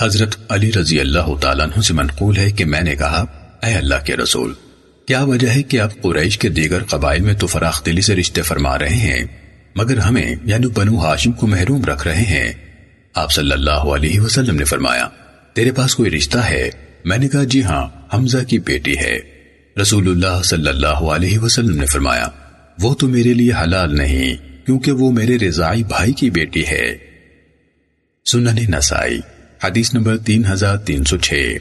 حضرت علی رضی اللہ تعالیٰ عنہ سے منقول ہے کہ میں نے کہا، اے اللہ کے رسول، کیا وجہ ہے کہ آپ قریش کے دیگر قبائل میں تو فراخ دلی سے رشتے فرما رہے ہیں، مگر ہمیں یعنی بنو ہاشم کو محروم رکھ رہے ہیں؟ آپ صلی اللہ علیہ وسلم نے فرمایا، تیرے پاس کوئی رشتہ ہے؟ میں نے کہا جی ہاں حمزہ کی بیٹی ہے۔ رسول اللہ صلی اللہ علیہ وسلم نے فرمایا، وہ تو میرے لیے حلال نہیں، کیونکہ وہ میرے رضائی بھائی کی بیٹی ہے۔ سنن نسائی حدیث نمبر تین ہزار تین سو چھ۔